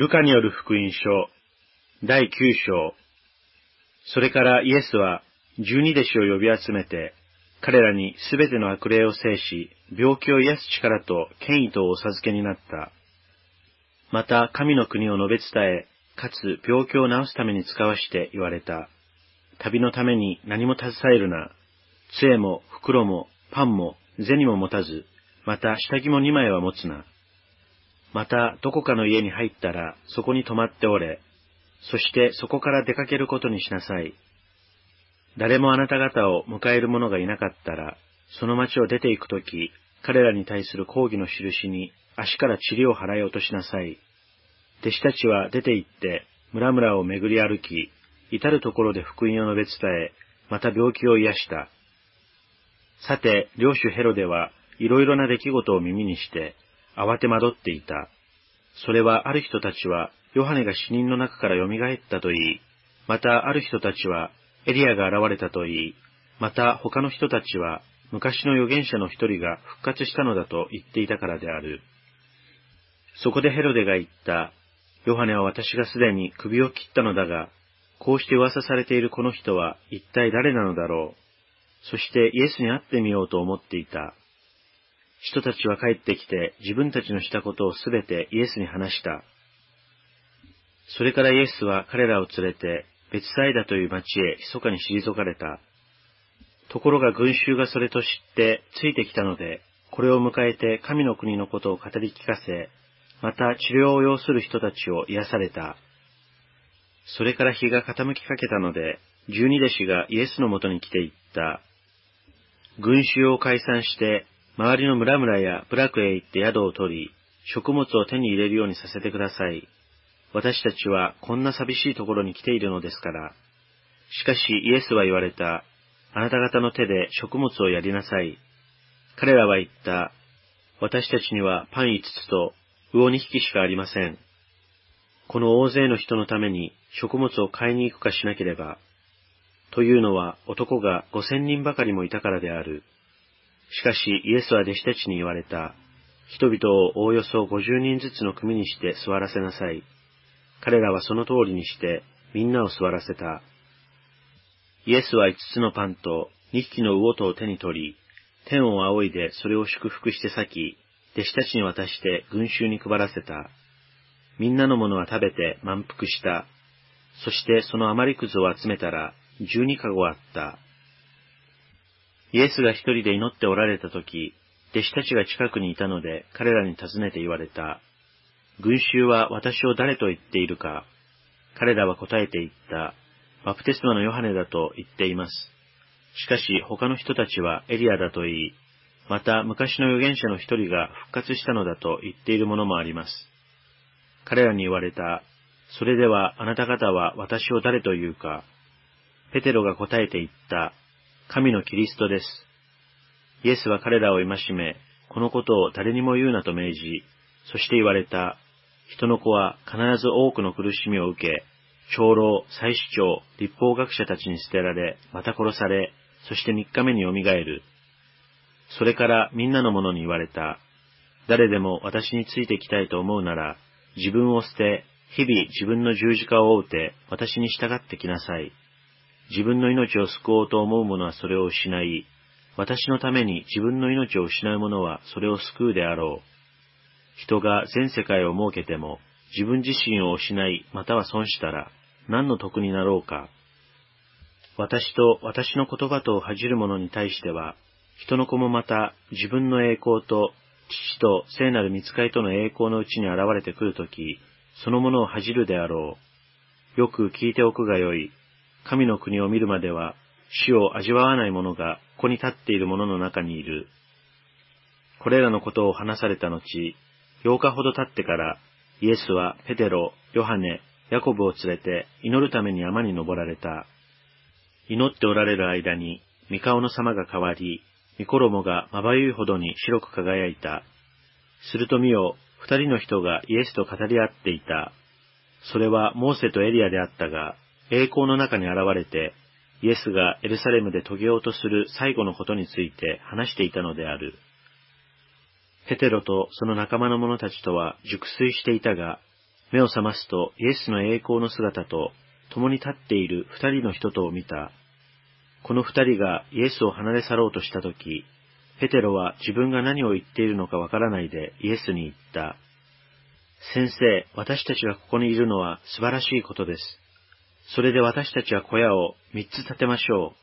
ルカによる福音書、第9章。それからイエスは十二弟子を呼び集めて、彼らにすべての悪霊を制し、病気を癒す力と権威とお授けになった。また神の国を述べ伝え、かつ病気を治すために使わして言われた。旅のために何も携えるな。杖も袋もパンも銭も持たず、また下着も二枚は持つな。またどこかの家に入ったらそこに泊まっておれ。そしてそこから出かけることにしなさい。誰もあなた方を迎える者がいなかったら、その町を出て行くとき、彼らに対する抗議の印に足から塵を払い落としなさい。弟子たちは出て行って、村々を巡り歩き、至るところで福音を述べ伝え、また病気を癒した。さて、領主ヘロデはいろいろな出来事を耳にして、慌て惑っていた。それはある人たちは、ヨハネが死人の中から蘇ったと言い、またある人たちは、エリアが現れたと言い、また他の人たちは、昔の預言者の一人が復活したのだと言っていたからである。そこでヘロデが言った、ヨハネは私がすでに首を切ったのだが、こうして噂されているこの人は一体誰なのだろう。そしてイエスに会ってみようと思っていた。人たちは帰ってきて自分たちのしたことをすべてイエスに話した。それからイエスは彼らを連れて別サイダという町へ密かに退かれた。ところが群衆がそれと知ってついてきたので、これを迎えて神の国のことを語り聞かせ、また治療を要する人たちを癒された。それから日が傾きかけたので、十二弟子がイエスのもとに来て言った。群衆を解散して、周りの村々や部落へ行って宿を取り、食物を手に入れるようにさせてください。私たちはこんな寂しいところに来ているのですから。しかしイエスは言われた。あなた方の手で食物をやりなさい。彼らは言った。私たちにはパン五つと魚二匹しかありません。この大勢の人のために食物を買いに行くかしなければ。というのは男が五千人ばかりもいたからである。しかしイエスは弟子たちに言われた。人々をおおよそ五十人ずつの組にして座らせなさい。彼らはその通りにしてみんなを座らせた。イエスは五つのパンと二匹の魚とを手に取り、天を仰いでそれを祝福して裂き、弟子たちに渡して群衆に配らせた。みんなのものは食べて満腹した。そしてその余りくずを集めたら十二かごあった。イエスが一人で祈っておられたとき、弟子たちが近くにいたので彼らに尋ねて言われた。群衆は私を誰と言っているか？彼らは答えて言った。バプテスマのヨハネだと言っています。しかし他の人たちはエリアだと言い、また昔の預言者の一人が復活したのだと言っているものもあります。彼らに言われた。それではあなた方は私を誰と言うか？ペテロが答えて言った。神のキリストです。イエスは彼らを戒め、このことを誰にも言うなと命じ、そして言われた。人の子は必ず多くの苦しみを受け、長老、祭司長、立法学者たちに捨てられ、また殺され、そして三日目によみがえる。それからみんなの者に言われた。誰でも私についてきたいと思うなら、自分を捨て、日々自分の十字架を追うて、私に従ってきなさい。自分の命を救おうと思う者はそれを失い、私のために自分の命を失う者はそれを救うであろう。人が全世界を設けても、自分自身を失い、または損したら、何の得になろうか。私と私の言葉とを恥じる者に対しては、人の子もまた自分の栄光と父と聖なる見つかりとの栄光のうちに現れてくるとき、そのものを恥じるであろう。よく聞いておくがよい。神の国を見るまでは死を味わわない者がここに立っている者の中にいる。これらのことを話された後、8日ほど経ってからイエスはペテロ、ヨハネ、ヤコブを連れて祈るために山に登られた。祈っておられる間に、三顔の様が変わり、三衣がまばゆいほどに白く輝いた。すると見よ、二人の人がイエスと語り合っていた。それはモーセとエリアであったが、栄光の中に現れて、イエスがエルサレムで遂げようとする最後のことについて話していたのである。ペテロとその仲間の者たちとは熟睡していたが、目を覚ますとイエスの栄光の姿と共に立っている二人の人とを見た。この二人がイエスを離れ去ろうとしたとき、ペテロは自分が何を言っているのかわからないでイエスに言った。先生、私たちがここにいるのは素晴らしいことです。それで私たちは小屋を三つ建てましょう。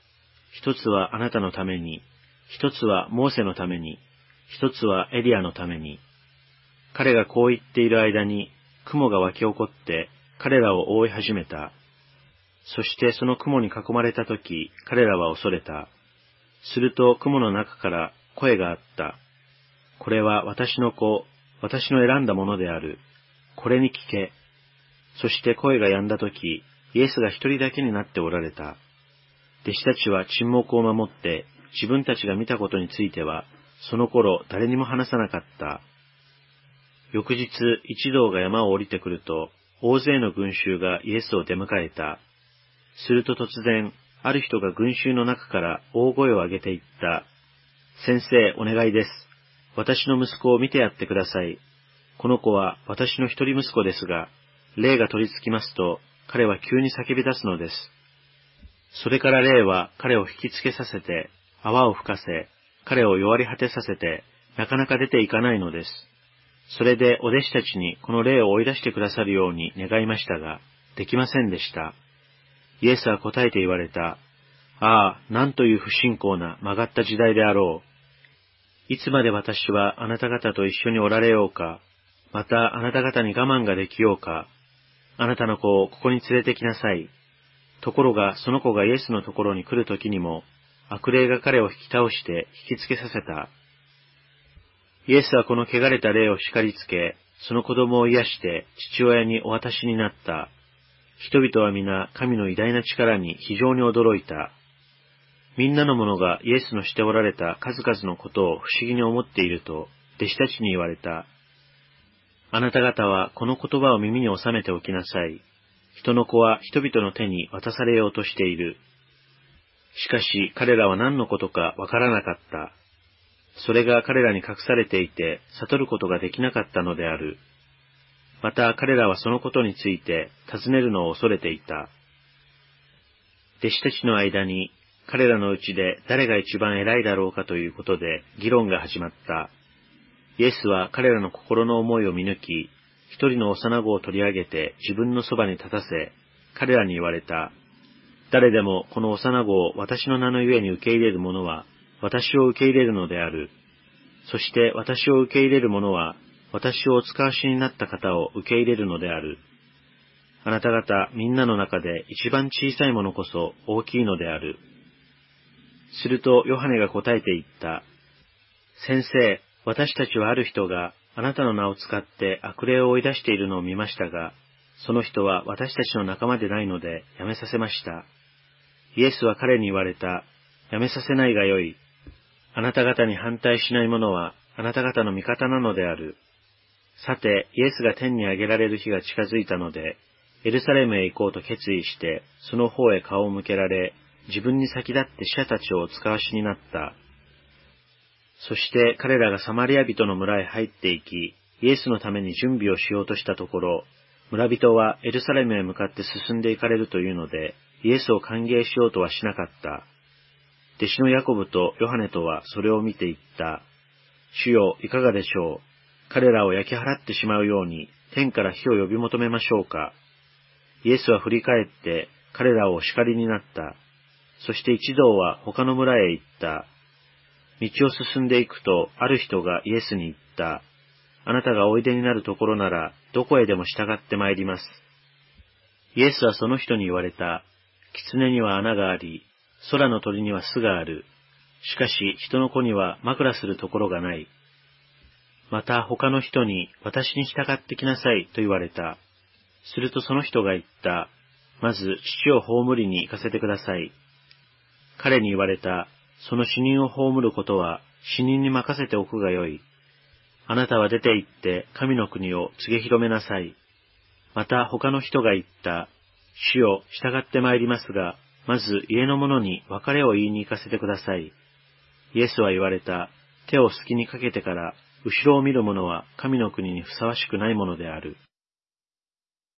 一つはあなたのために、一つはモーセのために、一つはエリアのために。彼がこう言っている間に、雲が湧き起こって彼らを覆い始めた。そしてその雲に囲まれたとき、彼らは恐れた。すると雲の中から声があった。これは私の子、私の選んだものである。これに聞け。そして声が止んだとき、イエスが一人だけになっておられた。弟子たちは沈黙を守って、自分たちが見たことについては、その頃誰にも話さなかった。翌日、一同が山を降りてくると、大勢の群衆がイエスを出迎えた。すると突然、ある人が群衆の中から大声を上げていった。先生、お願いです。私の息子を見てやってください。この子は私の一人息子ですが、霊が取り付きますと、彼は急に叫び出すのです。それから霊は彼を引きつけさせて、泡を吹かせ、彼を弱り果てさせて、なかなか出ていかないのです。それでお弟子たちにこの霊を追い出してくださるように願いましたが、できませんでした。イエスは答えて言われた。ああ、なんという不信仰な曲がった時代であろう。いつまで私はあなた方と一緒におられようか、またあなた方に我慢ができようか、あなたの子をここに連れてきなさい。ところがその子がイエスのところに来るときにも、悪霊が彼を引き倒して引きつけさせた。イエスはこの汚れた霊を叱りつけ、その子供を癒して父親にお渡しになった。人々は皆神の偉大な力に非常に驚いた。みんなの者がイエスのしておられた数々のことを不思議に思っていると、弟子たちに言われた。あなた方はこの言葉を耳に収めておきなさい。人の子は人々の手に渡されようとしている。しかし彼らは何のことかわからなかった。それが彼らに隠されていて悟ることができなかったのである。また彼らはそのことについて尋ねるのを恐れていた。弟子たちの間に彼らのうちで誰が一番偉いだろうかということで議論が始まった。イエスは彼らの心の思いを見抜き、一人の幼子を取り上げて自分のそばに立たせ、彼らに言われた。誰でもこの幼子を私の名のゆえに受け入れる者は、私を受け入れるのである。そして私を受け入れる者は、私をお使わしになった方を受け入れるのである。あなた方みんなの中で一番小さいものこそ大きいのである。するとヨハネが答えて言った。先生、私たちはある人があなたの名を使って悪霊を追い出しているのを見ましたが、その人は私たちの仲間でないのでやめさせました。イエスは彼に言われた。やめさせないがよい。あなた方に反対しない者はあなた方の味方なのである。さて、イエスが天に上げられる日が近づいたので、エルサレムへ行こうと決意して、その方へ顔を向けられ、自分に先立って死者たちをお使わしになった。そして彼らがサマリア人の村へ入っていき、イエスのために準備をしようとしたところ、村人はエルサレムへ向かって進んでいかれるというので、イエスを歓迎しようとはしなかった。弟子のヤコブとヨハネとはそれを見て言った。主よ、いかがでしょう。彼らを焼き払ってしまうように、天から火を呼び求めましょうか。イエスは振り返って彼らをお叱りになった。そして一同は他の村へ行った。道を進んでいくと、ある人がイエスに言った。あなたがおいでになるところなら、どこへでも従って参ります。イエスはその人に言われた。狐には穴があり、空の鳥には巣がある。しかし人の子には枕するところがない。また他の人に私に従ってきなさいと言われた。するとその人が言った。まず父を葬りに行かせてください。彼に言われた。その死人を葬ることは死人に任せておくがよい。あなたは出て行って神の国を告げ広めなさい。また他の人が言った。主を従って参りますが、まず家の者に別れを言いに行かせてください。イエスは言われた。手を隙にかけてから、後ろを見る者は神の国にふさわしくないものである。